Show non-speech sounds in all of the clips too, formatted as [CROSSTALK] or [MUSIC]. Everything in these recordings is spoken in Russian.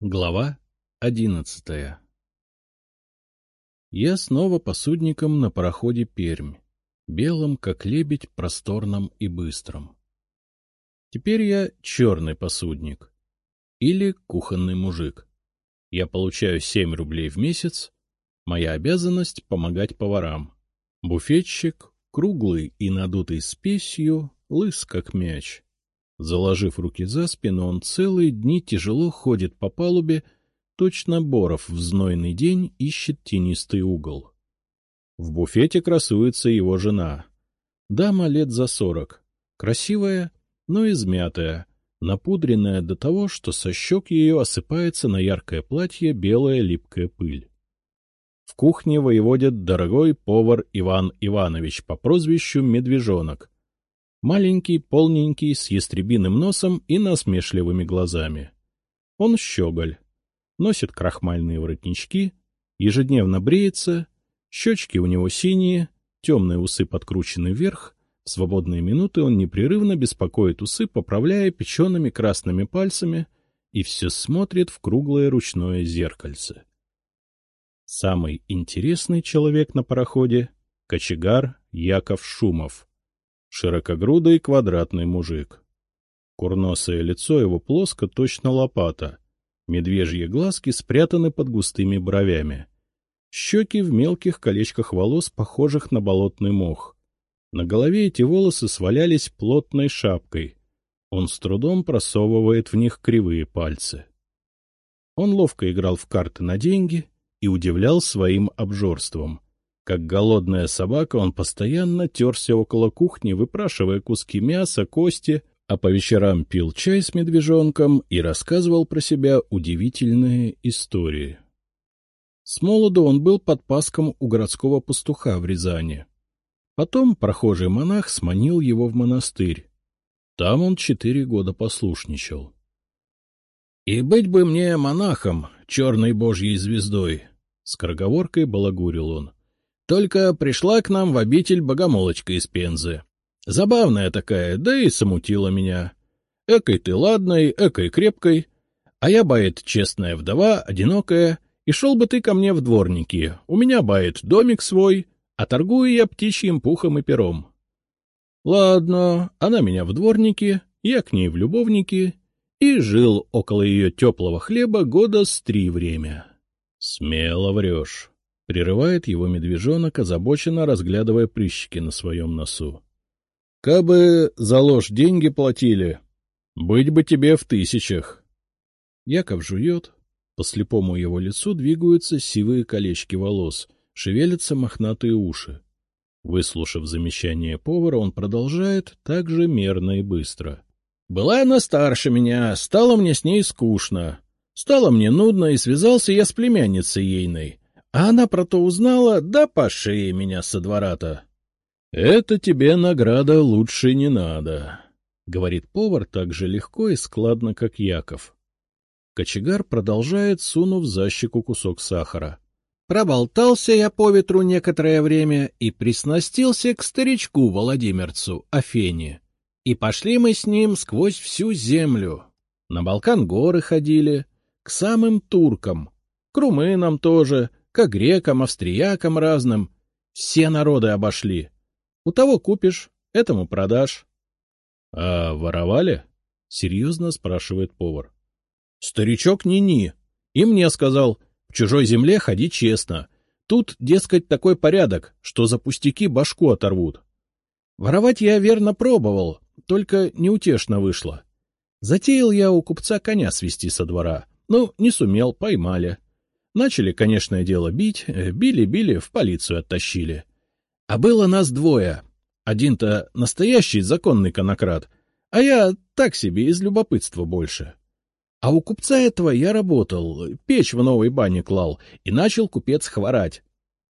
Глава одиннадцатая Я снова посудником на пароходе «Пермь», белом, как лебедь, просторном и быстром. Теперь я черный посудник или кухонный мужик. Я получаю семь рублей в месяц, моя обязанность — помогать поварам. Буфетчик, круглый и надутый спесью, лыс как мяч — Заложив руки за спину, он целые дни тяжело ходит по палубе, точно Боров в знойный день ищет тенистый угол. В буфете красуется его жена. Дама лет за сорок, красивая, но измятая, напудренная до того, что со щек ее осыпается на яркое платье белая липкая пыль. В кухне воеводит дорогой повар Иван Иванович по прозвищу Медвежонок — Маленький, полненький, с ястребиным носом и насмешливыми глазами. Он щеголь, носит крахмальные воротнички, ежедневно бреется, щечки у него синие, темные усы подкручены вверх, в свободные минуты он непрерывно беспокоит усы, поправляя печеными красными пальцами, и все смотрит в круглое ручное зеркальце. Самый интересный человек на пароходе — кочегар Яков Шумов — Широкогрудый квадратный мужик. Курносое лицо его плоско, точно лопата. Медвежьи глазки спрятаны под густыми бровями. Щеки в мелких колечках волос, похожих на болотный мох. На голове эти волосы свалялись плотной шапкой. Он с трудом просовывает в них кривые пальцы. Он ловко играл в карты на деньги и удивлял своим обжорством — как голодная собака, он постоянно терся около кухни, выпрашивая куски мяса, кости, а по вечерам пил чай с медвежонком и рассказывал про себя удивительные истории. С молоду он был под паском у городского пастуха в Рязани. Потом прохожий монах сманил его в монастырь. Там он четыре года послушничал. — И быть бы мне монахом, черной божьей звездой! — скороговоркой балагурил он. Только пришла к нам в обитель богомолочка из Пензы. Забавная такая, да и самутила меня. Экой ты ладной, экой крепкой. А я, бает, честная вдова, одинокая, и шел бы ты ко мне в дворники. У меня, бает, домик свой, а торгую я птичьим пухом и пером. Ладно, она меня в дворники, я к ней в любовники, и жил около ее теплого хлеба года с три время. Смело врешь. Прерывает его медвежонок, озабоченно разглядывая прыщики на своем носу. — Кабы за ложь деньги платили, быть бы тебе в тысячах. Яков жует, по слепому его лицу двигаются сивые колечки волос, шевелятся мохнатые уши. Выслушав замечание повара, он продолжает так же мерно и быстро. — Была она старше меня, стало мне с ней скучно. Стало мне нудно, и связался я с племянницей ейной. А она про то узнала, да по шее меня со двора-то. — Это тебе награда лучше не надо, — говорит повар так же легко и складно, как Яков. Кочегар продолжает, сунув за щеку кусок сахара. Проболтался я по ветру некоторое время и приснастился к старичку Владимирцу, Афене. И пошли мы с ним сквозь всю землю. На Балкан горы ходили, к самым туркам, к румынам тоже, к грекам, австриякам разным. Все народы обошли. У того купишь, этому продашь. — А воровали? — серьезно спрашивает повар. — Старичок ни-ни. И мне сказал, в чужой земле ходи честно. Тут, дескать, такой порядок, что за пустяки башку оторвут. Воровать я верно пробовал, только неутешно вышло. Затеял я у купца коня свести со двора. Ну, не сумел, поймали. Начали, конечно, дело бить, били-били, в полицию оттащили. А было нас двое. Один-то настоящий законный конократ, а я так себе, из любопытства больше. А у купца этого я работал, печь в новой бане клал, и начал купец хворать.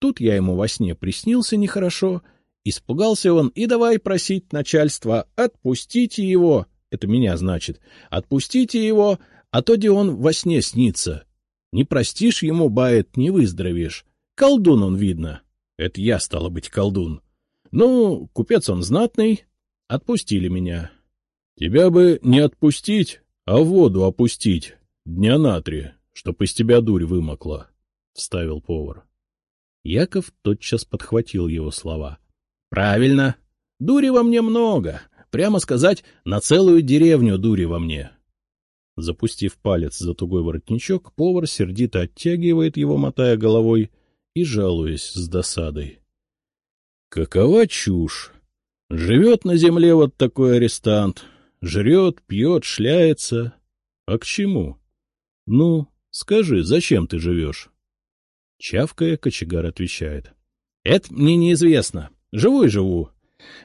Тут я ему во сне приснился нехорошо, испугался он и давай просить начальства, отпустите его, это меня значит, отпустите его, а то где он во сне снится. Не простишь ему, бает, не выздоровеешь. Колдун он, видно. Это я, стало быть, колдун. Ну, купец он знатный. Отпустили меня. Тебя бы не отпустить, а воду опустить. — Дня на три, чтоб из тебя дурь вымокла, — вставил повар. Яков тотчас подхватил его слова. — Правильно. Дури во мне много. Прямо сказать, на целую деревню дури во мне. Запустив палец за тугой воротничок, повар сердито оттягивает его, мотая головой, и жалуясь с досадой. — Какова чушь! Живет на земле вот такой арестант. Жрет, пьет, шляется. А к чему? Ну, скажи, зачем ты живешь? Чавкая, кочегар отвечает. — Это мне неизвестно. Живу и живу.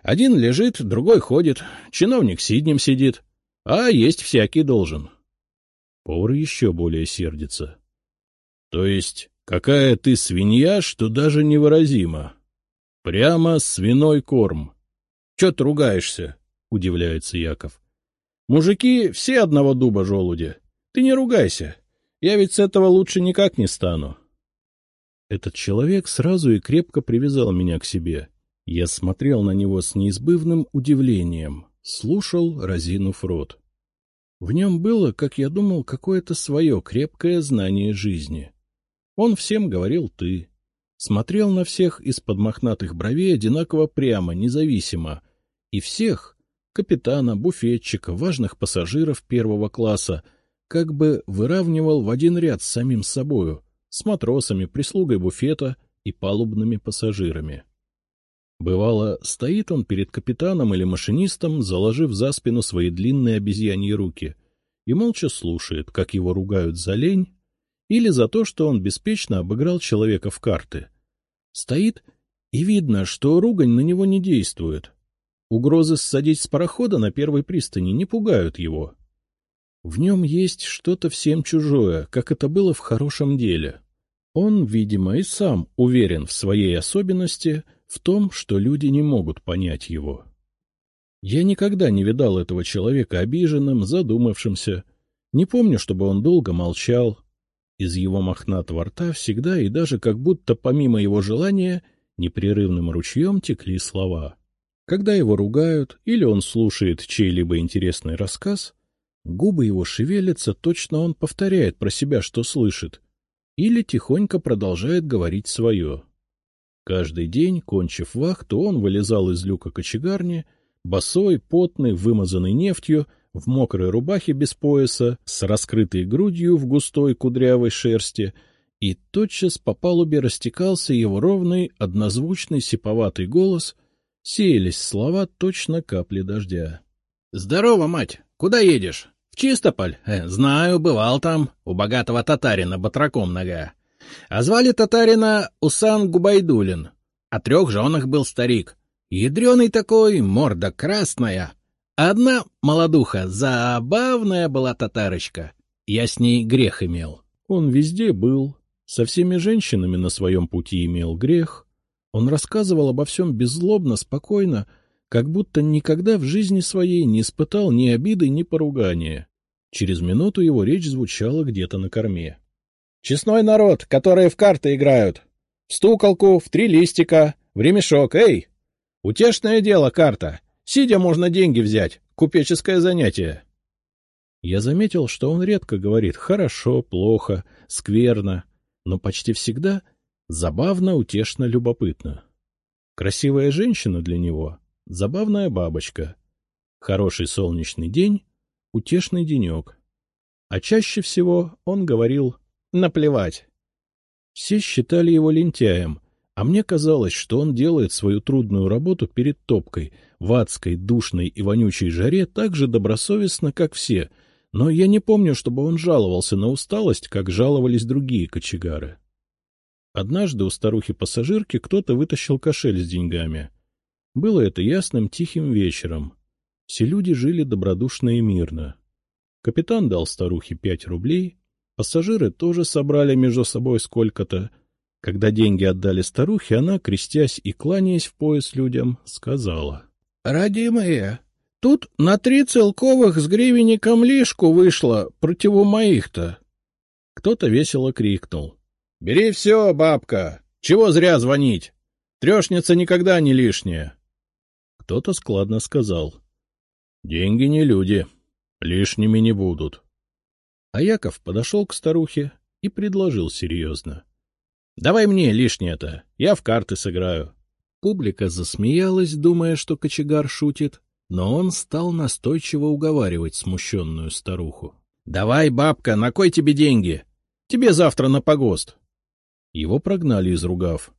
Один лежит, другой ходит, чиновник сиднем сидит, а есть всякий должен. Повар еще более сердится. — То есть какая ты свинья, что даже невыразимо. Прямо свиной корм. — Че ты ругаешься? — удивляется Яков. — Мужики все одного дуба желуди. Ты не ругайся. Я ведь с этого лучше никак не стану. Этот человек сразу и крепко привязал меня к себе. Я смотрел на него с неизбывным удивлением, слушал, разинув рот. В нем было, как я думал, какое-то свое крепкое знание жизни. Он всем говорил «ты», смотрел на всех из-под мохнатых бровей одинаково прямо, независимо, и всех — капитана, буфетчика, важных пассажиров первого класса — как бы выравнивал в один ряд с самим собою, с матросами, прислугой буфета и палубными пассажирами. Бывало, стоит он перед капитаном или машинистом, заложив за спину свои длинные обезьяньи руки, и молча слушает, как его ругают за лень или за то, что он беспечно обыграл человека в карты. Стоит, и видно, что ругань на него не действует. Угрозы ссадить с парохода на первой пристани не пугают его. В нем есть что-то всем чужое, как это было в хорошем деле. Он, видимо, и сам уверен в своей особенности — в том, что люди не могут понять его. Я никогда не видал этого человека обиженным, задумавшимся. Не помню, чтобы он долго молчал. Из его мохнатого рта всегда и даже как будто помимо его желания непрерывным ручьем текли слова. Когда его ругают или он слушает чей-либо интересный рассказ, губы его шевелятся, точно он повторяет про себя, что слышит, или тихонько продолжает говорить свое. Каждый день, кончив вахту, он вылезал из люка кочегарни, босой, потный, вымазанный нефтью, в мокрой рубахе без пояса, с раскрытой грудью в густой кудрявой шерсти, и тотчас по палубе растекался его ровный, однозвучный сиповатый голос, сеялись слова точно капли дождя. — Здорово, мать! Куда едешь? — В Чистополь? Э, — Знаю, бывал там, у богатого татарина батраком нога. А звали татарина Усан Губайдулин. О трех женах был старик. Ядреный такой, морда красная. Одна молодуха, забавная была татарочка. Я с ней грех имел. Он везде был, со всеми женщинами на своем пути имел грех. Он рассказывал обо всем беззлобно, спокойно, как будто никогда в жизни своей не испытал ни обиды, ни поругания. Через минуту его речь звучала где-то на корме. Честной народ, которые в карты играют. В стуколку, в три листика, в ремешок. Эй! Утешное дело карта. Сидя можно деньги взять. Купеческое занятие. Я заметил, что он редко говорит «хорошо», «плохо», «скверно», но почти всегда забавно, утешно, любопытно. Красивая женщина для него — забавная бабочка. Хороший солнечный день — утешный денек. А чаще всего он говорил Наплевать. Все считали его лентяем, а мне казалось, что он делает свою трудную работу перед топкой, в адской, душной и вонючей жаре так же добросовестно, как все, но я не помню, чтобы он жаловался на усталость, как жаловались другие кочегары. Однажды у старухи-пассажирки кто-то вытащил кошель с деньгами. Было это ясным тихим вечером. Все люди жили добродушно и мирно. Капитан дал старухе пять рублей, Пассажиры тоже собрали между собой сколько-то. Когда деньги отдали старухе, она, крестясь и кланяясь в пояс людям, сказала. — Родимые, тут на три целковых с гривенником лишку вышло противу моих-то. Кто-то весело крикнул. — Бери все, бабка! Чего зря звонить? Трешница никогда не лишняя. Кто-то складно сказал. — Деньги не люди, лишними не будут. А Яков подошел к старухе и предложил серьезно. — Давай мне лишнее-то, я в карты сыграю. Публика засмеялась, думая, что кочегар шутит, но он стал настойчиво уговаривать смущенную старуху. — Давай, бабка, на кой тебе деньги? Тебе завтра на погост. Его прогнали из ругав.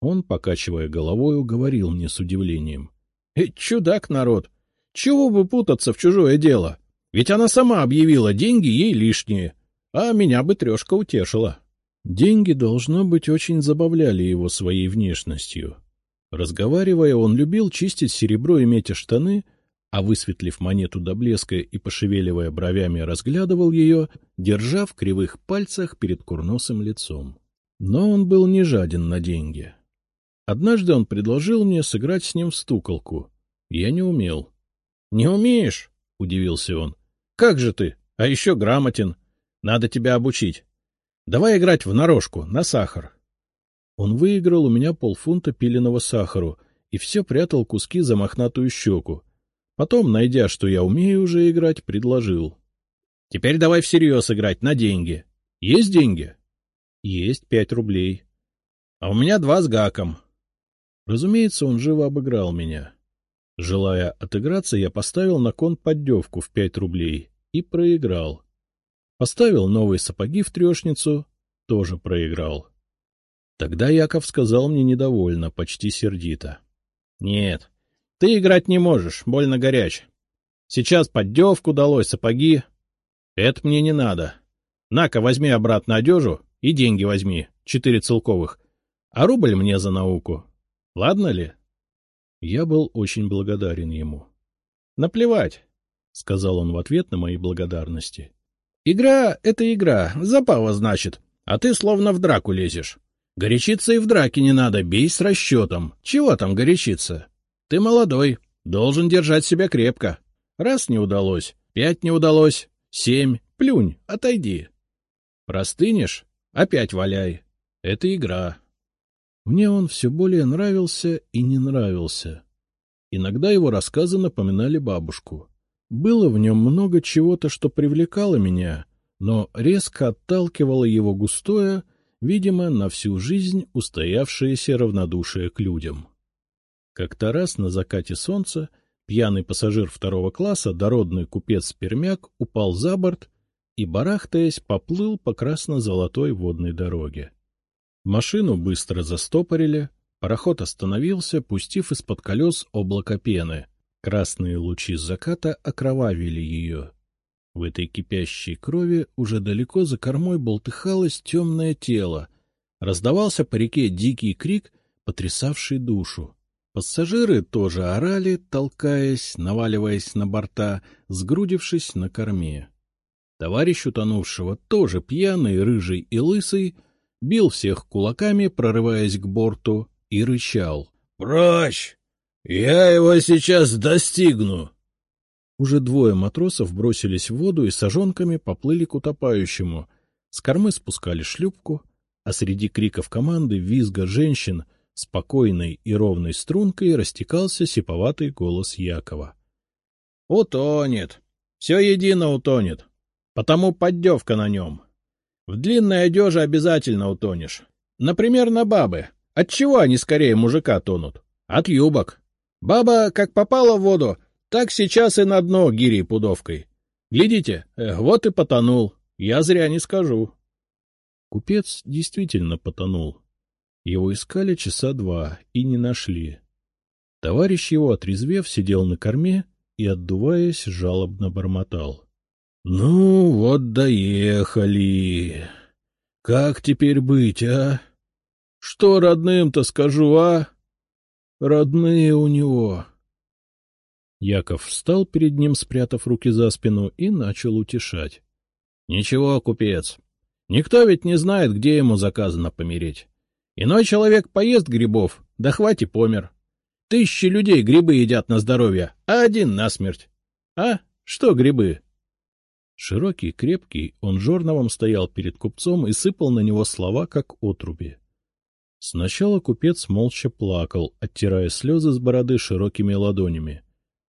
Он, покачивая головою, говорил мне с удивлением. «Э, — Чудак народ! Чего бы путаться в чужое дело? Ведь она сама объявила, деньги ей лишние, а меня бы трешка утешила. Деньги, должно быть, очень забавляли его своей внешностью. Разговаривая, он любил чистить серебро и метя штаны, а, высветлив монету до блеска и пошевеливая бровями, разглядывал ее, держа в кривых пальцах перед курносым лицом. Но он был не жаден на деньги. Однажды он предложил мне сыграть с ним в стуколку. Я не умел. — Не умеешь? — удивился он. — Как же ты? А еще грамотен. Надо тебя обучить. Давай играть в нарожку, на сахар. Он выиграл у меня полфунта пиленого сахару и все прятал куски за мохнатую щеку. Потом, найдя, что я умею уже играть, предложил. — Теперь давай всерьез играть, на деньги. Есть деньги? — Есть пять рублей. — А у меня два с гаком. Разумеется, он живо обыграл меня. Желая отыграться, я поставил на кон поддевку в пять рублей и проиграл. Поставил новые сапоги в трешницу, тоже проиграл. Тогда Яков сказал мне недовольно, почти сердито. — Нет, ты играть не можешь, больно горяч. Сейчас поддевку далось, сапоги. Это мне не надо. На-ка, возьми обратно одежу и деньги возьми, четыре целковых, а рубль мне за науку. Ладно ли? Я был очень благодарен ему. — Наплевать, — сказал он в ответ на мои благодарности. — Игра — это игра, запава, значит, а ты словно в драку лезешь. Горячиться и в драке не надо, бей с расчетом. Чего там горячиться? Ты молодой, должен держать себя крепко. Раз не удалось, пять не удалось, семь, плюнь, отойди. Простынешь — опять валяй. Это игра. Мне он все более нравился и не нравился. Иногда его рассказы напоминали бабушку. Было в нем много чего-то, что привлекало меня, но резко отталкивало его густое, видимо, на всю жизнь устоявшееся равнодушие к людям. Как-то раз на закате солнца пьяный пассажир второго класса, дородный купец Пермяк, упал за борт и, барахтаясь, поплыл по красно-золотой водной дороге. Машину быстро застопорили, пароход остановился, пустив из-под колес облако пены. Красные лучи заката окровавили ее. В этой кипящей крови уже далеко за кормой болтыхалось темное тело. Раздавался по реке дикий крик, потрясавший душу. Пассажиры тоже орали, толкаясь, наваливаясь на борта, сгрудившись на корме. Товарищ утонувшего, тоже пьяный, рыжий и лысый, бил всех кулаками, прорываясь к борту, и рычал. — Прочь! Я его сейчас достигну! Уже двое матросов бросились в воду и сожонками поплыли к утопающему. С кормы спускали шлюпку, а среди криков команды, визга женщин, спокойной и ровной стрункой растекался сиповатый голос Якова. — Утонет! Все едино утонет! Потому поддевка на нем! — в длинной одежде обязательно утонешь. Например, на бабы. От чего они скорее мужика тонут? От юбок. Баба, как попала в воду, так сейчас и на дно гири пудовкой. Глядите, э, вот и потонул. Я зря не скажу. Купец действительно потонул. Его искали часа два и не нашли. Товарищ его, отрезвев, сидел на корме и, отдуваясь, жалобно бормотал. — Ну, вот доехали. Как теперь быть, а? Что родным-то скажу, а? Родные у него. Яков встал перед ним, спрятав руки за спину, и начал утешать. — Ничего, купец. Никто ведь не знает, где ему заказано помереть. Иной человек поест грибов, да хватит помер. Тысячи людей грибы едят на здоровье, а один на смерть. А? Что грибы? Широкий, крепкий, он жорновом стоял перед купцом и сыпал на него слова, как отруби. Сначала купец молча плакал, оттирая слезы с бороды широкими ладонями,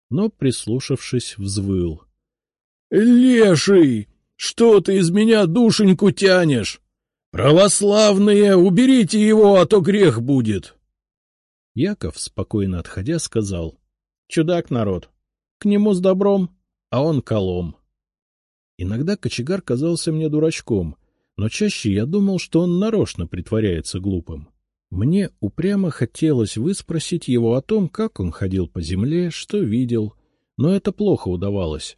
но, прислушавшись, взвыл. — Леший! Что ты из меня душеньку тянешь? Православные, уберите его, а то грех будет. Яков, спокойно отходя, сказал. — Чудак народ. К нему с добром, а он колом. Иногда кочегар казался мне дурачком, но чаще я думал, что он нарочно притворяется глупым. Мне упрямо хотелось выспросить его о том, как он ходил по земле, что видел, но это плохо удавалось.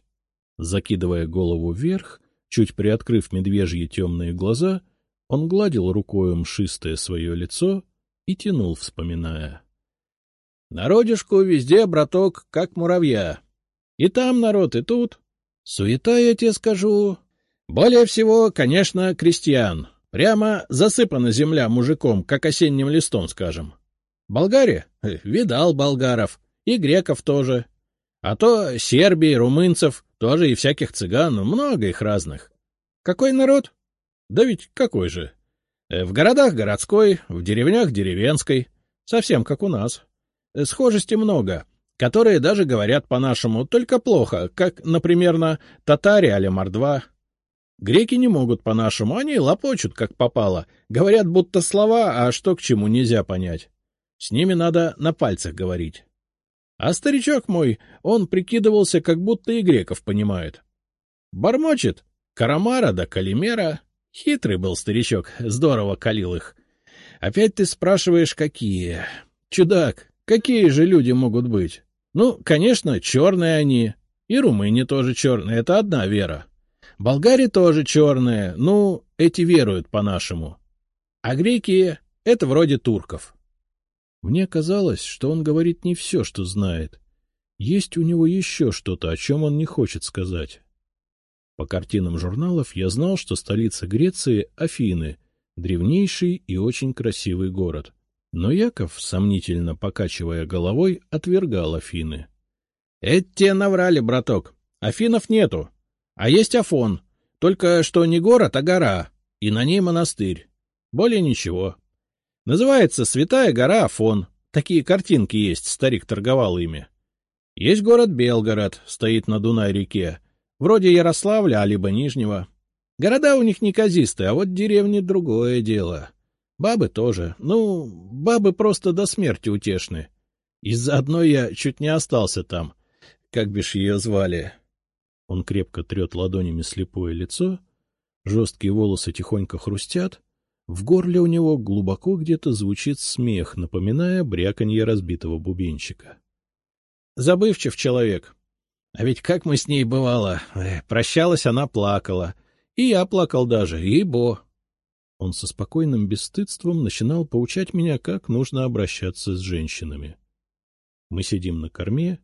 Закидывая голову вверх, чуть приоткрыв медвежьи темные глаза, он гладил рукою мшистое свое лицо и тянул, вспоминая. — Народишку везде, браток, как муравья. И там народ, и тут. Суета, я тебе скажу. Более всего, конечно, крестьян. Прямо засыпана земля мужиком, как осенним листом, скажем. Болгаре? Видал болгаров. И греков тоже. А то Сербии, румынцев, тоже и всяких цыган, много их разных. Какой народ? Да ведь какой же? В городах городской, в деревнях деревенской. Совсем как у нас. Схожести много, которые даже говорят по-нашему, только плохо, как, например, на татаре али мордва. Греки не могут по-нашему, они лопочут, как попало. Говорят, будто слова, а что к чему нельзя понять. С ними надо на пальцах говорить. А старичок мой, он прикидывался, как будто и греков понимает. Бормочет. Карамара да Калимера. Хитрый был старичок, здорово калил их. Опять ты спрашиваешь, какие? Чудак, какие же люди могут быть? Ну, конечно, черные они. И румыне тоже черные, это одна вера. Болгари тоже черные, ну, эти веруют по-нашему. А греки — это вроде турков. Мне казалось, что он говорит не все, что знает. Есть у него еще что-то, о чем он не хочет сказать. По картинам журналов я знал, что столица Греции — Афины, древнейший и очень красивый город. Но Яков, сомнительно покачивая головой, отвергал Афины. — те наврали, браток. Афинов нету. А есть Афон. Только что не город, а гора. И на ней монастырь. Более ничего. Называется Святая гора Афон. Такие картинки есть, старик торговал ими. Есть город Белгород, стоит на Дунай-реке. Вроде Ярославля, либо Нижнего. Города у них неказистые, а вот деревни — другое дело. Бабы тоже. Ну, бабы просто до смерти утешны. Из-за одной я чуть не остался там. Как бишь ее звали? Он крепко трет ладонями слепое лицо, жесткие волосы тихонько хрустят, в горле у него глубоко где-то звучит смех, напоминая бряканье разбитого бубенчика. Забывчив человек. А ведь как мы с ней бывало. Эх, прощалась, она плакала. И я плакал даже, и-бо. Он со спокойным бесстыдством начинал поучать меня, как нужно обращаться с женщинами. Мы сидим на корме,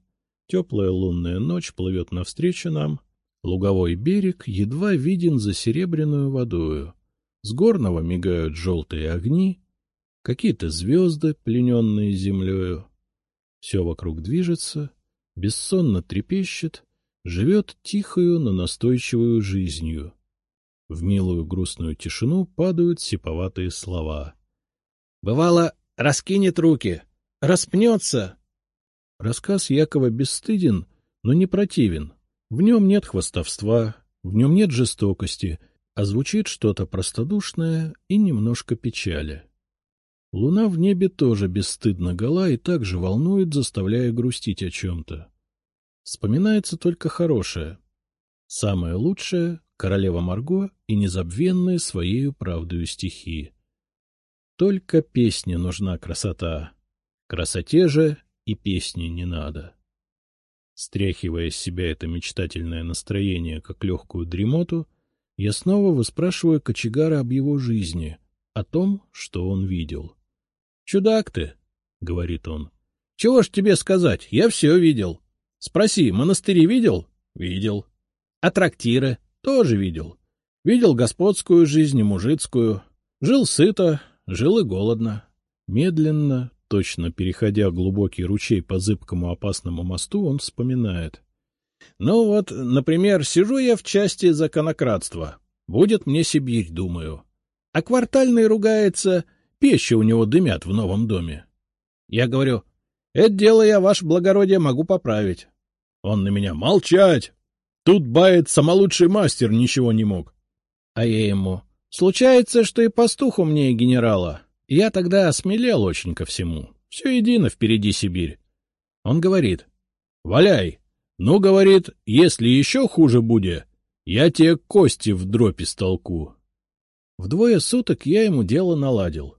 теплая лунная ночь плывет навстречу нам, луговой берег едва виден за серебряную водою. С горного мигают желтые огни, какие-то звезды, плененные землею. Все вокруг движется, бессонно трепещет, живет тихою, но настойчивую жизнью. В милую грустную тишину падают сиповатые слова. «Бывало, раскинет руки, распнется!» Рассказ Якова бесстыден, но не противен. В нем нет хвостовства, в нем нет жестокости, а звучит что-то простодушное и немножко печали. Луна в небе тоже бесстыдно гола и также волнует, заставляя грустить о чем-то. Вспоминается только хорошее. Самое лучшее — королева Марго и незабвенные своею правдою стихи. Только песне нужна красота. Красоте же и песни не надо. Стряхивая с себя это мечтательное настроение, как легкую дремоту, я снова выспрашиваю кочегара об его жизни, о том, что он видел. — Чудак ты, — говорит он. — Чего ж тебе сказать, я все видел. Спроси, монастыри видел? — Видел. А трактиры? Тоже видел. Видел господскую жизнь и мужицкую. Жил сыто, жил и голодно. Медленно, точно переходя глубокий ручей по зыбкому опасному мосту, он вспоминает. Ну вот, например, сижу я в части законократства. Будет мне Сибирь, думаю. А квартальный ругается, печи у него дымят в новом доме. Я говорю, это дело я, ваше благородие, могу поправить. Он на меня молчать. Тут бает самолучший мастер ничего не мог. А я ему. Случается, что и пастух умнее генерала. Я тогда осмелел очень ко всему. Все едино, впереди Сибирь. Он говорит. — Валяй. Ну, говорит, если еще хуже будет, я тебе кости в дропе столку. В двое суток я ему дело наладил.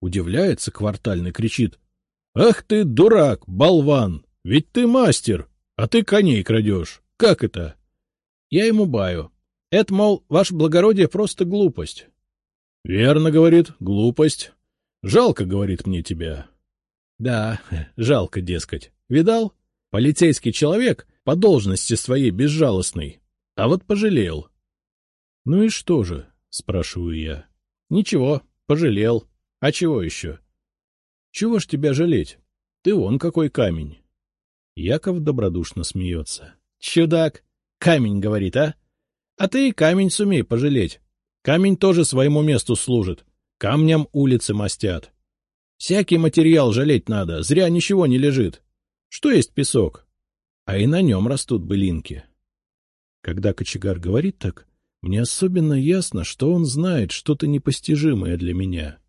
Удивляется квартальный, кричит. — Ах ты, дурак, болван! Ведь ты мастер, а ты коней крадешь. Как это? Я ему баю. Это, мол, ваше благородие, просто глупость. — Верно, — говорит, — глупость. Жалко, — говорит мне тебя. — Да, [LAUGHS] жалко, дескать. Видал? Полицейский человек по должности своей безжалостный. А вот пожалел. — Ну и что же? — спрашиваю я. — Ничего, пожалел. А чего еще? — Чего ж тебя жалеть? Ты вон какой камень. Яков добродушно смеется. — Чудак! Камень, говорит, а? А ты и камень сумей пожалеть. Камень тоже своему месту служит. Камням улицы мастят. Всякий материал жалеть надо, зря ничего не лежит. Что есть песок? А и на нем растут былинки. Когда кочегар говорит так, мне особенно ясно, что он знает что-то непостижимое для меня.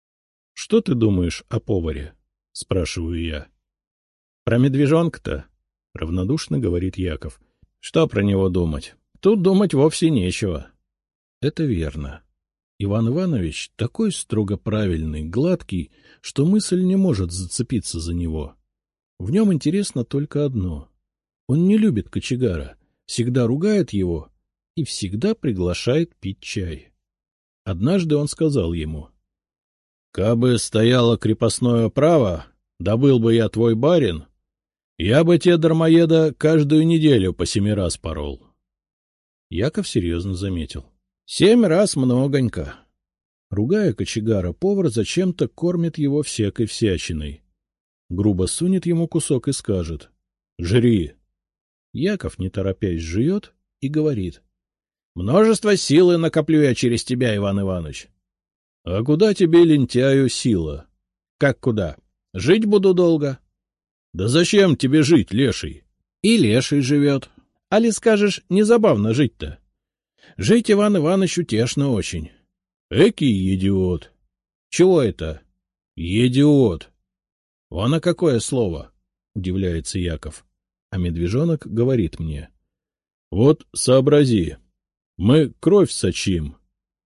— Что ты думаешь о поваре? — спрашиваю я. — Про медвежонка-то? — равнодушно говорит Яков. — Что про него думать? Тут думать вовсе нечего. Это верно. Иван Иванович такой строго правильный, гладкий, что мысль не может зацепиться за него. В нем интересно только одно. Он не любит кочегара, всегда ругает его и всегда приглашает пить чай. Однажды он сказал ему. — Кабы стояло крепостное право, добыл бы я твой барин, я бы те дармоеда каждую неделю по семи раз порол. Яков серьезно заметил. — Семь раз многонько. Ругая кочегара, повар зачем-то кормит его всякой всячиной. Грубо сунет ему кусок и скажет. — Жри. Яков, не торопясь, жует и говорит. — Множество силы накоплю я через тебя, Иван Иванович. — А куда тебе, лентяю, сила? — Как куда? Жить буду долго. — Да зачем тебе жить, леший? — И леший живет. Али скажешь, незабавно жить-то? Жить Иван Иванович утешно очень. Экий идиот. Чего это? Идиот. Вон какое слово, удивляется Яков. А медвежонок говорит мне. Вот сообрази. Мы кровь сочим,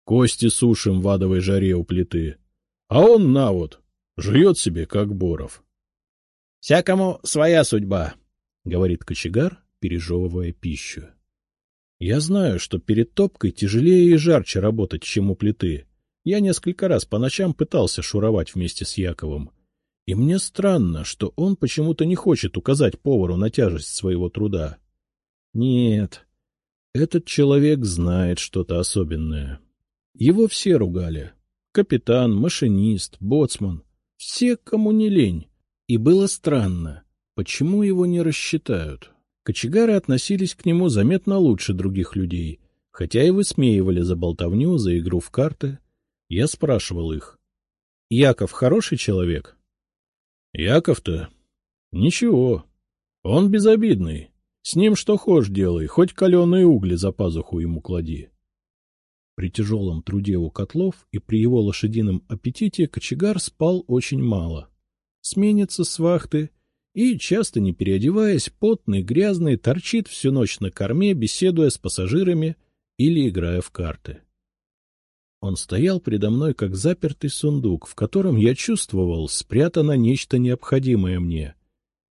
кости сушим в адовой жаре у плиты. А он на вот, жует себе, как Боров. — Всякому своя судьба, — говорит кочегар, пережевывая пищу. Я знаю, что перед топкой тяжелее и жарче работать, чем у плиты. Я несколько раз по ночам пытался шуровать вместе с Яковом. И мне странно, что он почему-то не хочет указать повару на тяжесть своего труда. Нет, этот человек знает что-то особенное. Его все ругали. Капитан, машинист, боцман. Все, кому не лень. И было странно, почему его не рассчитают. Кочегары относились к нему заметно лучше других людей, хотя и высмеивали за болтовню, за игру в карты. Я спрашивал их. — Яков хороший человек? — Яков-то? Ничего. Он безобидный. С ним что хошь делай, хоть каленые угли за пазуху ему клади. При тяжелом труде у котлов и при его лошадином аппетите кочегар спал очень мало. Сменится с вахты — и, часто не переодеваясь, потный, грязный, торчит всю ночь на корме, беседуя с пассажирами или играя в карты. Он стоял передо мной, как запертый сундук, в котором я чувствовал, спрятано нечто необходимое мне,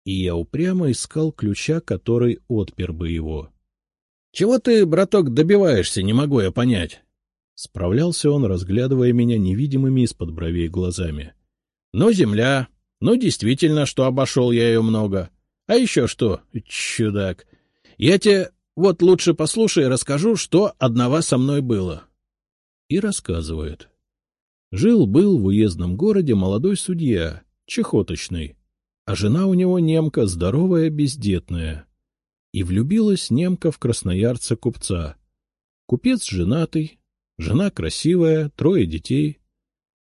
и я упрямо искал ключа, который отпер бы его. — Чего ты, браток, добиваешься, не могу я понять? Справлялся он, разглядывая меня невидимыми из-под бровей глазами. — Ну, земля, ну, действительно, что обошел я ее много. А еще что, чудак. Я тебе вот лучше послушай и расскажу, что одного со мной было. И рассказывает. Жил-был в уездном городе молодой судья, чехоточный, а жена у него немка здоровая, бездетная. И влюбилась немка в красноярца купца. Купец женатый, жена красивая, трое детей —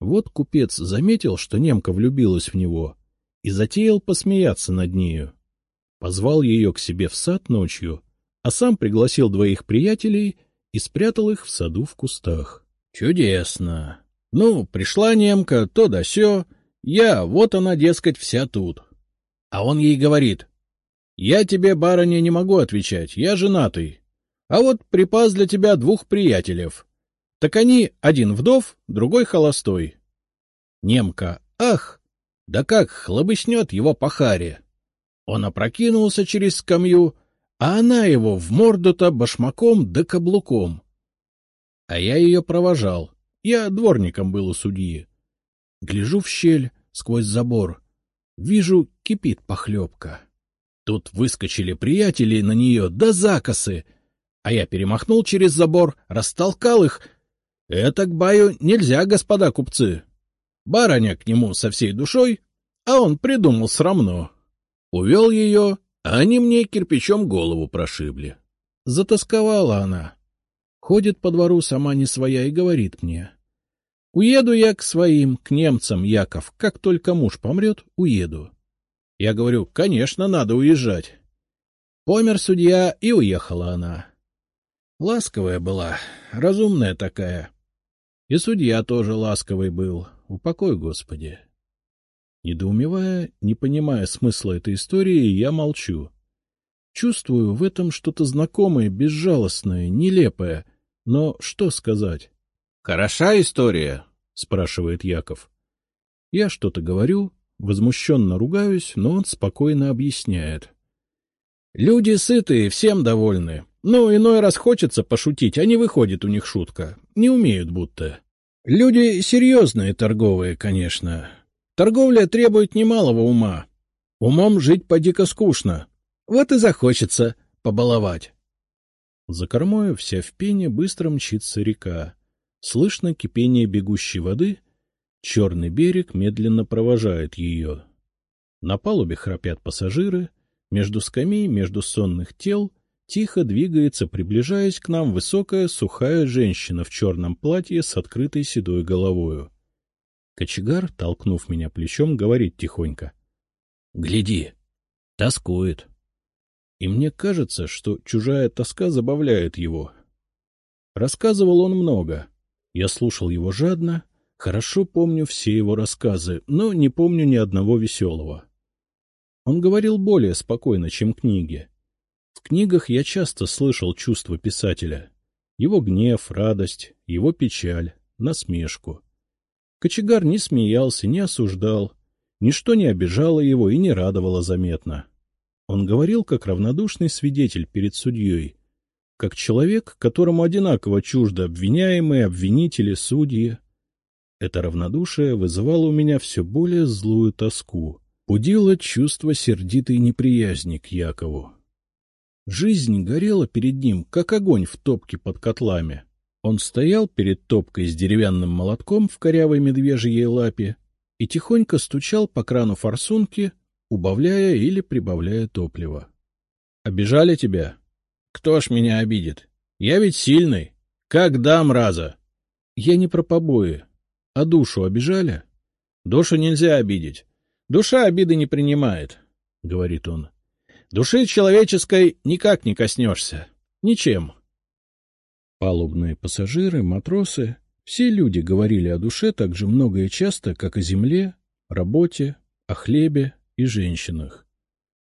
вот купец заметил, что немка влюбилась в него, и затеял посмеяться над нею. Позвал ее к себе в сад ночью, а сам пригласил двоих приятелей и спрятал их в саду в кустах. — Чудесно! Ну, пришла немка, то да сё, я, вот она, дескать, вся тут. А он ей говорит, — Я тебе, барыня, не могу отвечать, я женатый. А вот припас для тебя двух приятелей. Так они, один вдов, другой холостой. Немка, ах, да как хлобыснет его по харе. Он опрокинулся через скамью, а она его в морду-то башмаком да каблуком. А я ее провожал. Я дворником был у судьи. Гляжу в щель сквозь забор. Вижу, кипит похлебка. Тут выскочили приятели на нее до закосы, а я перемахнул через забор, растолкал их. Это к баю нельзя, господа купцы. Барыня к нему со всей душой, а он придумал срамно. Увел ее, а они мне кирпичом голову прошибли. Затасковала она. Ходит по двору сама не своя и говорит мне. Уеду я к своим, к немцам, Яков, как только муж помрет, уеду. Я говорю, конечно, надо уезжать. Помер судья, и уехала она. Ласковая была, разумная такая. И судья тоже ласковый был, упокой, Господи. Недоумевая, не понимая смысла этой истории, я молчу. Чувствую в этом что-то знакомое, безжалостное, нелепое. Но что сказать? — Хороша история? — спрашивает Яков. Я что-то говорю, возмущенно ругаюсь, но он спокойно объясняет. — Люди сытые, всем довольны. Но иной раз хочется пошутить, а не выходит у них шутка. Не умеют будто. Люди серьезные торговые, конечно. Торговля требует немалого ума. Умом жить поди-ка скучно. Вот и захочется побаловать. За кормою вся в пене быстро мчится река. Слышно кипение бегущей воды. Черный берег медленно провожает ее. На палубе храпят пассажиры. Между скамей, между сонных тел тихо двигается, приближаясь к нам, высокая сухая женщина в черном платье с открытой седой головою. Кочегар, толкнув меня плечом, говорит тихонько. — Гляди, тоскует. И мне кажется, что чужая тоска забавляет его. Рассказывал он много. Я слушал его жадно, хорошо помню все его рассказы, но не помню ни одного веселого. Он говорил более спокойно, чем книги. В книгах я часто слышал чувства писателя. Его гнев, радость, его печаль, насмешку. Кочегар не смеялся, не осуждал. Ничто не обижало его и не радовало заметно. Он говорил как равнодушный свидетель перед судьей, как человек, которому одинаково чуждо обвиняемые, обвинители, судьи. Это равнодушие вызывало у меня все более злую тоску, будило чувство сердитой неприязни к Якову. Жизнь горела перед ним, как огонь в топке под котлами. Он стоял перед топкой с деревянным молотком в корявой медвежьей лапе и тихонько стучал по крану форсунки, убавляя или прибавляя топливо. — Обижали тебя? Кто ж меня обидит? Я ведь сильный. Как дам раза? Я не про побои. А душу обижали? Душу нельзя обидеть. Душа обиды не принимает, — говорит он. Души человеческой никак не коснешься. Ничем. Палубные пассажиры, матросы, все люди говорили о душе так же много и часто, как о земле, работе, о хлебе и женщинах.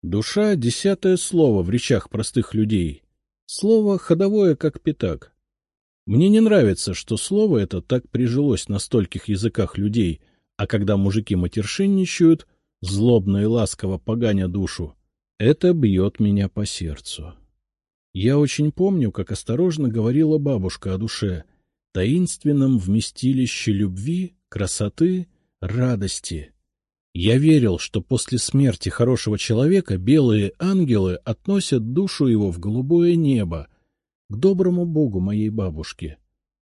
Душа — десятое слово в речах простых людей. Слово ходовое, как пятак. Мне не нравится, что слово это так прижилось на стольких языках людей, а когда мужики матершинничают, злобно и ласково поганя душу, это бьет меня по сердцу. Я очень помню, как осторожно говорила бабушка о душе, таинственном вместилище любви, красоты, радости. Я верил, что после смерти хорошего человека белые ангелы относят душу его в голубое небо, к доброму богу моей бабушки,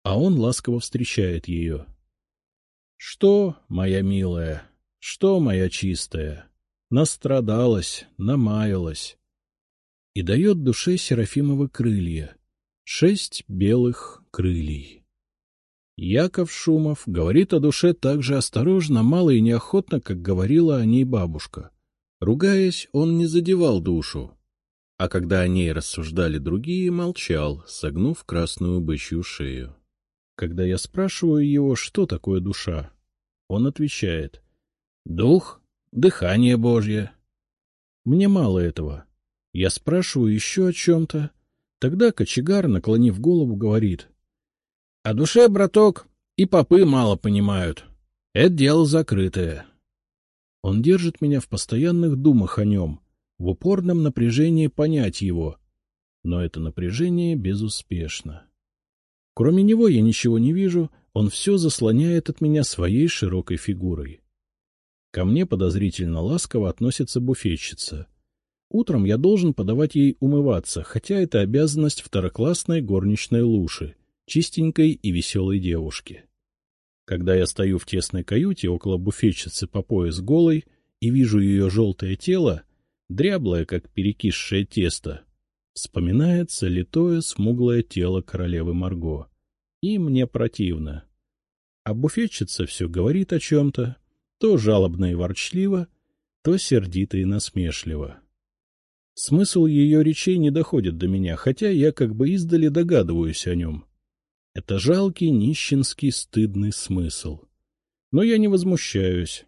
а он ласково встречает ее. Что, моя милая, что, моя чистая, настрадалась, намаялась и дает душе Серафимовы крылья, шесть белых крылий. Яков Шумов говорит о душе так же осторожно, мало и неохотно, как говорила о ней бабушка. Ругаясь, он не задевал душу. а когда о ней рассуждали другие, молчал, согнув красную бычью шею. Когда я спрашиваю его, что такое душа, он отвечает — дух, дыхание Божье. Мне мало этого. Я спрашиваю еще о чем-то. Тогда кочегар, наклонив голову, говорит. — О душе, браток, и попы мало понимают. Это дело закрытое. Он держит меня в постоянных думах о нем, в упорном напряжении понять его. Но это напряжение безуспешно. Кроме него я ничего не вижу, он все заслоняет от меня своей широкой фигурой. Ко мне подозрительно ласково относится буфетчица. Утром я должен подавать ей умываться, хотя это обязанность второклассной горничной Луши, чистенькой и веселой девушки. Когда я стою в тесной каюте около буфетчицы по пояс голой и вижу ее желтое тело, дряблое, как перекисшее тесто, вспоминается литое смуглое тело королевы Марго. И мне противно. А буфетчица все говорит о чем-то, то жалобно и ворчливо, то сердито и насмешливо. Смысл ее речей не доходит до меня, хотя я как бы издали догадываюсь о нем. Это жалкий, нищенский, стыдный смысл. Но я не возмущаюсь.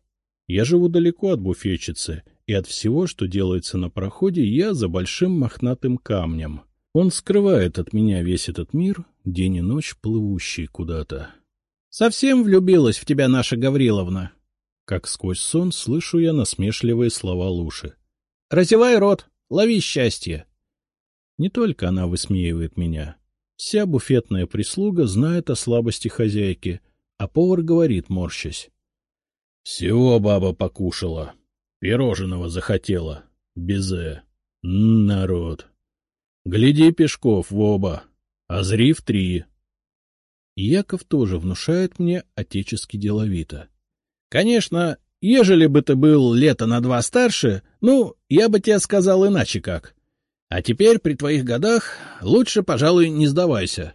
Я живу далеко от буфетчицы, и от всего, что делается на проходе, я за большим мохнатым камнем. Он скрывает от меня весь этот мир, день и ночь плывущий куда-то. — Совсем влюбилась в тебя наша Гавриловна? Как сквозь сон слышу я насмешливые слова Луши. — Разевай рот, лови счастье. Не только она высмеивает меня. Вся буфетная прислуга знает о слабости хозяйки, а повар говорит, морщась. — Всего баба покушала. Пироженого захотела. Безе. Народ. Гляди, Пешков, в оба. А зри в три. Яков тоже внушает мне отечески деловито. — Конечно, ежели бы ты был лето на два старше, ну, я бы тебе сказал иначе как. А теперь, при твоих годах, лучше, пожалуй, не сдавайся.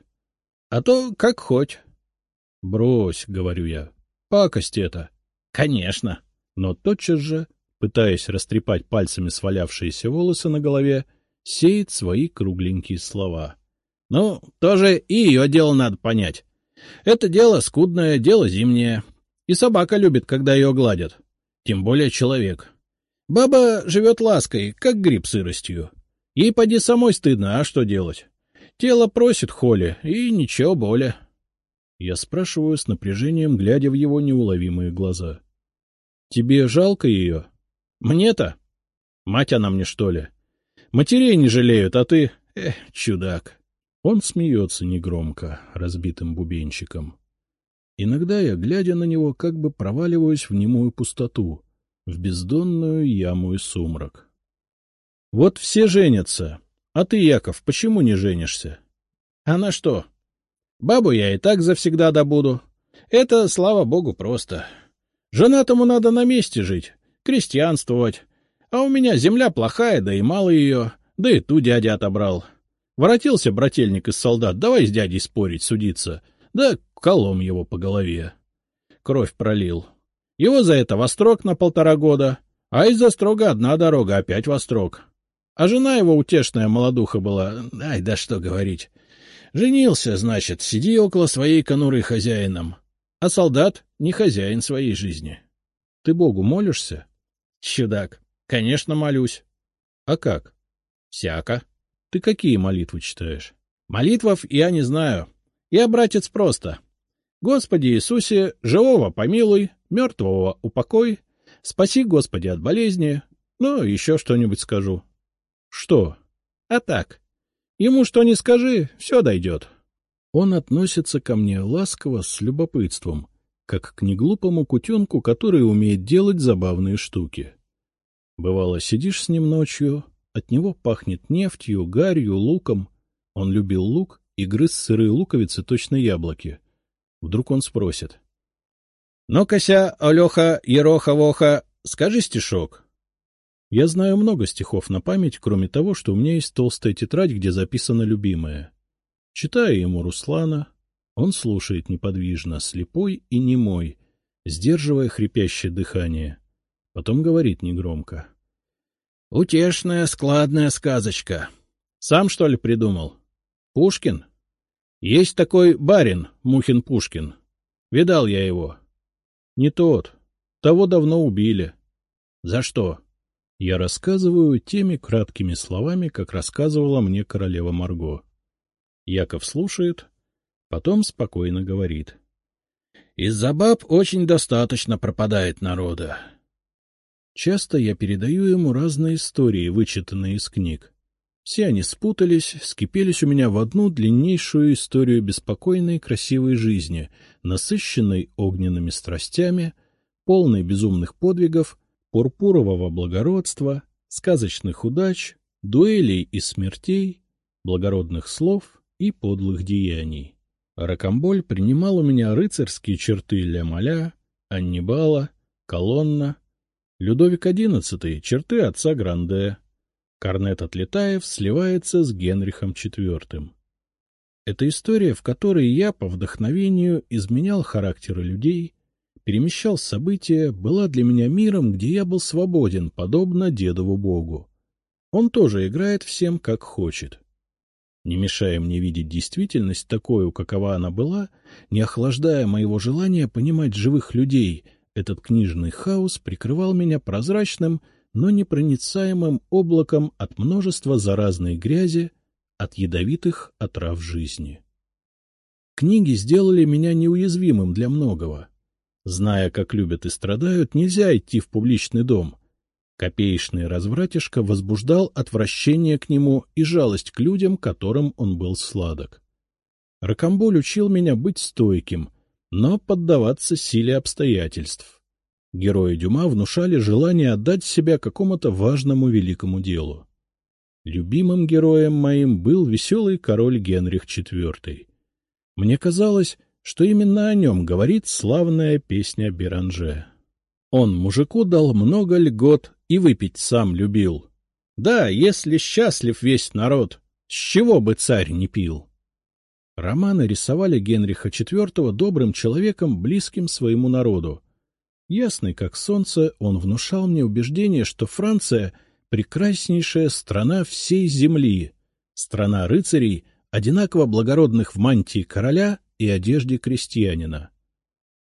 А то как хоть. — Брось, — говорю я, — пакость это. — Конечно. Но тотчас же, пытаясь растрепать пальцами свалявшиеся волосы на голове, сеет свои кругленькие слова. — Ну, тоже и ее дело надо понять. Это дело скудное, дело зимнее. И собака любит, когда ее гладят. Тем более человек. Баба живет лаской, как гриб сыростью. Ей поди самой стыдно, а что делать? Тело просит холи, и ничего более. Я спрашиваю с напряжением, глядя в его неуловимые глаза. — Тебе жалко ее? — Мне-то? Мать она мне, что ли? Матерей не жалеют, а ты... Эх, чудак. Он смеется негромко, разбитым бубенчиком. Иногда я, глядя на него, как бы проваливаюсь в немую пустоту, в бездонную яму и сумрак. Вот все женятся. А ты, Яков, почему не женишься? А на что? Бабу я и так завсегда добуду. Это, слава богу, просто. Женатому надо на месте жить, крестьянствовать. А у меня земля плохая, да и мало ее, да и ту дядя отобрал. Воротился брательник из солдат, давай с дядей спорить, судиться. Да колом его по голове. Кровь пролил. Его за это вострок на полтора года, а из-за строга одна дорога, опять вострок. А жена его утешная молодуха была, ай, да что говорить. Женился, значит, сиди около своей конуры хозяином. А солдат не хозяин своей жизни. Ты Богу молишься? Чудак. Конечно, молюсь. А как? Всяко. Ты какие молитвы читаешь? Молитвов я не знаю. Я, братец, просто. Господи Иисусе, живого помилуй, мертвого упокой, спаси, Господи, от болезни, ну, еще что-нибудь скажу. — Что? — А так. Ему что ни скажи, все дойдет. Он относится ко мне ласково, с любопытством, как к неглупому кутенку, который умеет делать забавные штуки. Бывало, сидишь с ним ночью, от него пахнет нефтью, гарью, луком. Он любил лук и грыз сырые луковицы, точно яблоки. Вдруг он спросит. — Ну-кася, Алеха, Ероха-Воха, скажи стишок. Я знаю много стихов на память, кроме того, что у меня есть толстая тетрадь, где записано любимое. Читаю ему Руслана. Он слушает неподвижно, слепой и немой, сдерживая хрипящее дыхание. Потом говорит негромко. — Утешная, складная сказочка. Сам, что ли, придумал? Пушкин? Есть такой барин, Мухин-Пушкин. Видал я его. Не тот. Того давно убили. За что? Я рассказываю теми краткими словами, как рассказывала мне королева Марго. Яков слушает, потом спокойно говорит. Из-за баб очень достаточно пропадает народа. Часто я передаю ему разные истории, вычитанные из книг. Все они спутались, скипелись у меня в одну длиннейшую историю беспокойной красивой жизни, насыщенной огненными страстями, полной безумных подвигов, пурпурового благородства, сказочных удач, дуэлей и смертей, благородных слов и подлых деяний. Рокомболь принимал у меня рыцарские черты Ля-Маля, Аннибала, Колонна, Людовик XI — черты отца Гранде. Корнет Отлетаев сливается с Генрихом IV. Это история, в которой я по вдохновению изменял характеры людей, перемещал события, была для меня миром, где я был свободен, подобно дедову богу. Он тоже играет всем, как хочет не мешая мне видеть действительность такую, какова она была, не охлаждая моего желания понимать живых людей, этот книжный хаос прикрывал меня прозрачным, но непроницаемым облаком от множества заразной грязи, от ядовитых отрав жизни. Книги сделали меня неуязвимым для многого. Зная, как любят и страдают, нельзя идти в публичный дом. Копеечный развратишка возбуждал отвращение к нему и жалость к людям, которым он был сладок. Рокомболь учил меня быть стойким, но поддаваться силе обстоятельств. Герои Дюма внушали желание отдать себя какому-то важному великому делу. Любимым героем моим был веселый король Генрих IV. Мне казалось, что именно о нем говорит славная песня Беранже. Он мужику дал много льгот и выпить сам любил. Да, если счастлив весь народ, с чего бы царь не пил? Романы рисовали Генриха IV добрым человеком, близким своему народу. Ясный как солнце, он внушал мне убеждение, что Франция — прекраснейшая страна всей земли, страна рыцарей, одинаково благородных в мантии короля и одежде крестьянина.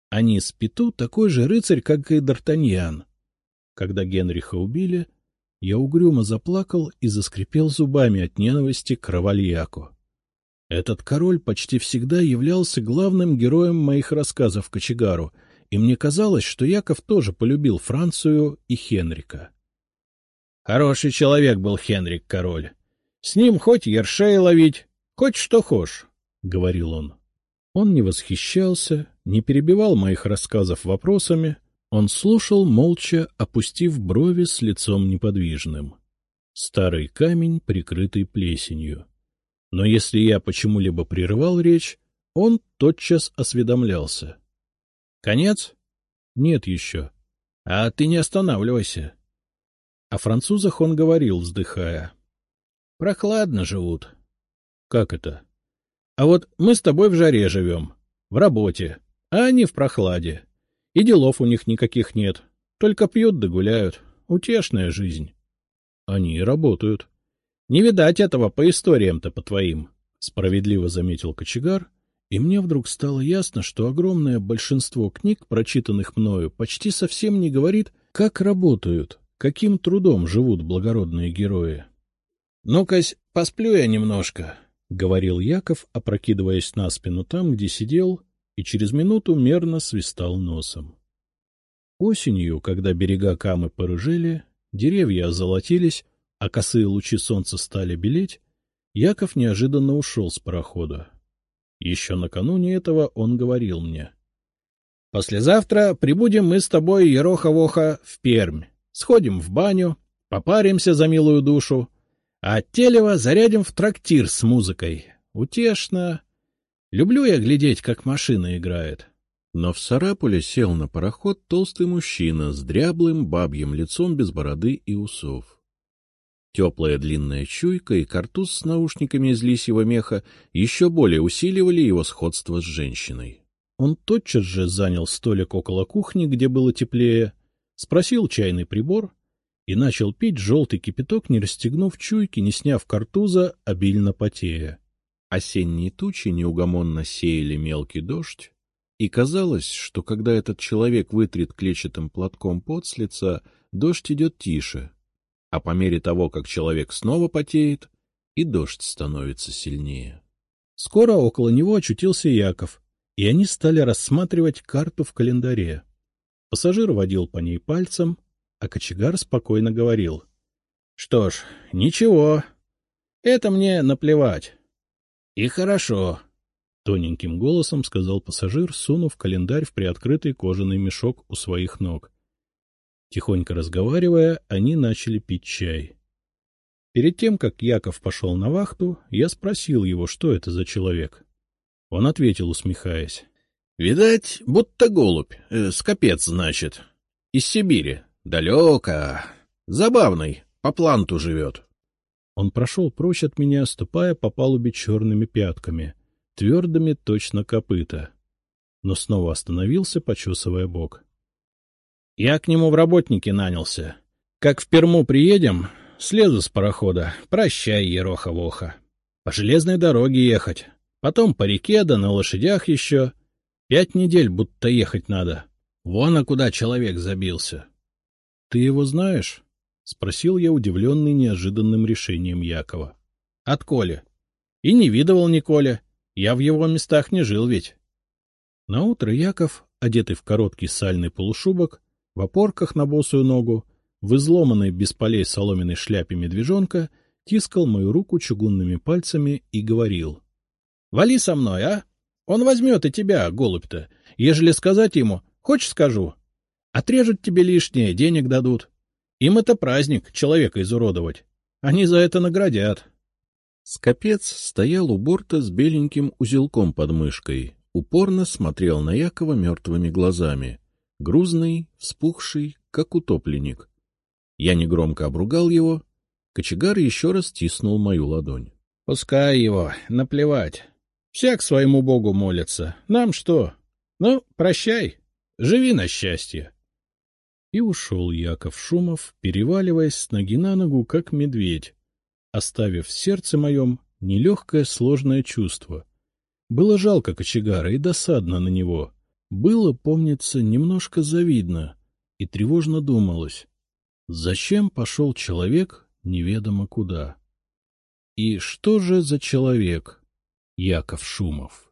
Анис Пету такой же рыцарь, как и Д'Артаньян. Когда Генриха убили, я угрюмо заплакал и заскрипел зубами от ненависти к Равальяку. Этот король почти всегда являлся главным героем моих рассказов Кочегару, и мне казалось, что Яков тоже полюбил Францию и Хенрика. Хороший человек был Хенрик король. С ним хоть ершей ловить, хоть что хошь, — говорил он. Он не восхищался, не перебивал моих рассказов вопросами, он слушал, молча, опустив брови с лицом неподвижным. Старый камень, прикрытый плесенью. Но если я почему-либо прерывал речь, он тотчас осведомлялся. — Конец? — Нет еще. — А ты не останавливайся. О французах он говорил, вздыхая. — Прохладно живут. — Как это? — А вот мы с тобой в жаре живем, в работе, а они в прохладе. И делов у них никаких нет. Только пьют да гуляют. Утешная жизнь. Они и работают. Не видать этого по историям-то по твоим, — справедливо заметил кочегар, и мне вдруг стало ясно, что огромное большинство книг, прочитанных мною, почти совсем не говорит, как работают, каким трудом живут благородные герои. — Ну-кась, посплю я немножко, — говорил Яков, опрокидываясь на спину там, где сидел, и через минуту мерно свистал носом. Осенью, когда берега Камы порыжели, деревья озолотились, а косые лучи солнца стали белеть, Яков неожиданно ушел с парохода. Еще накануне этого он говорил мне. — Послезавтра прибудем мы с тобой, Ероха-Воха, в Пермь. Сходим в баню, попаримся за милую душу, а от Телева зарядим в трактир с музыкой. Утешно, Люблю я глядеть, как машина играет. Но в Сарапуле сел на пароход толстый мужчина с дряблым бабьим лицом без бороды и усов. Теплая длинная чуйка и картуз с наушниками из лисьего меха еще более усиливали его сходство с женщиной. Он тотчас же занял столик около кухни, где было теплее, спросил чайный прибор и начал пить желтый кипяток, не расстегнув чуйки, не сняв картуза, обильно потея. Осенние тучи неугомонно сеяли мелкий дождь, и казалось, что когда этот человек вытрет клетчатым платком пот с лица, дождь идет тише, а по мере того, как человек снова потеет, и дождь становится сильнее. Скоро около него очутился Яков, и они стали рассматривать карту в календаре. Пассажир водил по ней пальцем, а кочегар спокойно говорил. — Что ж, ничего. Это мне наплевать. — И хорошо, — тоненьким голосом сказал пассажир, сунув календарь в приоткрытый кожаный мешок у своих ног. Тихонько разговаривая, они начали пить чай. Перед тем, как Яков пошел на вахту, я спросил его, что это за человек. Он ответил, усмехаясь. — Видать, будто голубь, э, скопец, значит. Из Сибири. Далеко. Забавный, по планту живет. Он прошел прочь от меня, ступая по палубе черными пятками, твердыми точно копыта. Но снова остановился, почесывая бок. Я к нему в работники нанялся. Как в Перму приедем, слезу с парохода. Прощай, Ероха-Воха. По железной дороге ехать. Потом по реке, да на лошадях еще. Пять недель будто ехать надо. Вон, а куда человек забился. — Ты его знаешь? — спросил я, удивленный неожиданным решением Якова. — От Коли. И не видывал Николя. Я в его местах не жил ведь. Наутро Яков, одетый в короткий сальный полушубок, в опорках на босую ногу, в изломанной без полей соломенной шляпе медвежонка, тискал мою руку чугунными пальцами и говорил. — Вали со мной, а? Он возьмет и тебя, голубь-то. Ежели сказать ему, хочешь скажу, Отрежут тебе лишнее, денег дадут. Им это праздник, человека изуродовать. Они за это наградят. Скопец стоял у борта с беленьким узелком под мышкой, упорно смотрел на Якова мертвыми глазами, грузный, вспухший, как утопленник. Я негромко обругал его, кочегар еще раз тиснул мою ладонь. — Пускай его, наплевать. Всяк своему богу молится. Нам что? Ну, прощай, живи на счастье. И ушел Яков Шумов, переваливаясь с ноги на ногу, как медведь, оставив в сердце моем нелегкое сложное чувство. Было жалко кочегара и досадно на него. Было, помнится, немножко завидно, и тревожно думалось, зачем пошел человек неведомо куда? И что же за человек Яков Шумов?